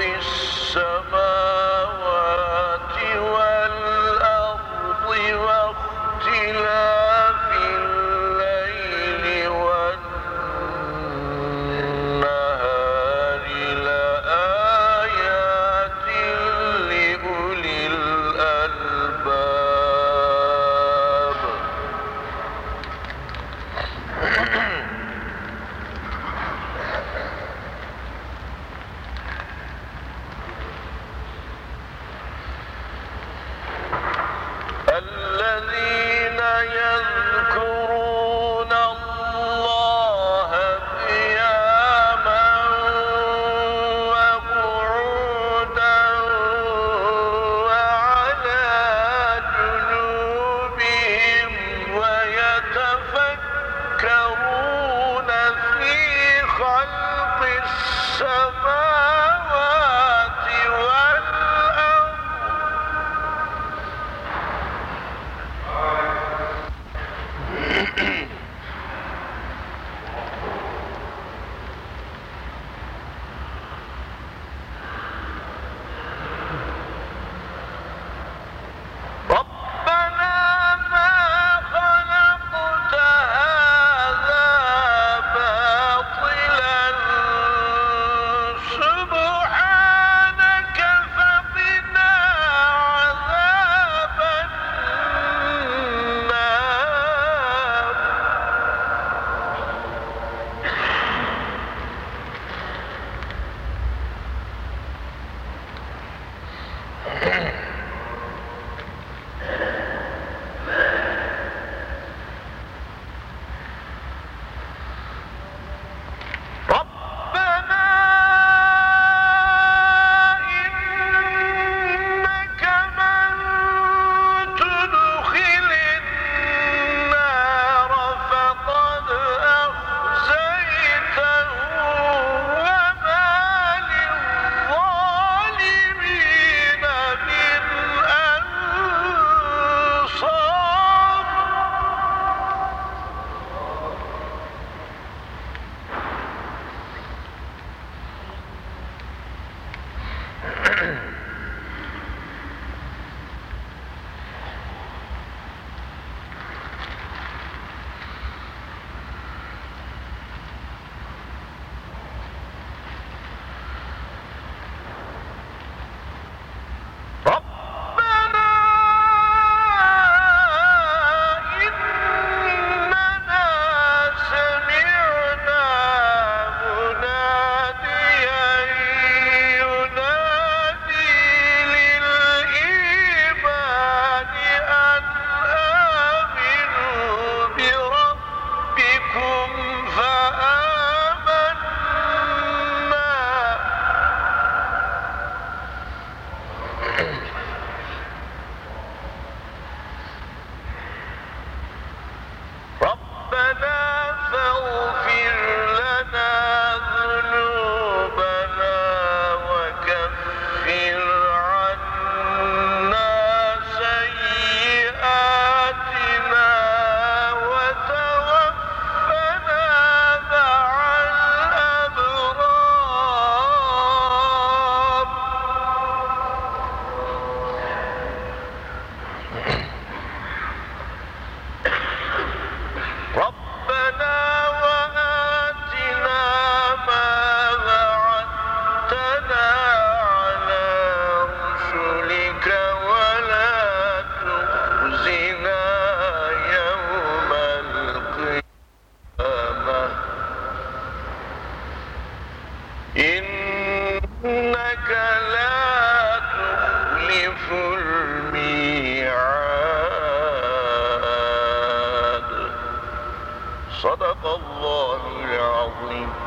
summer. summer. الله العظيم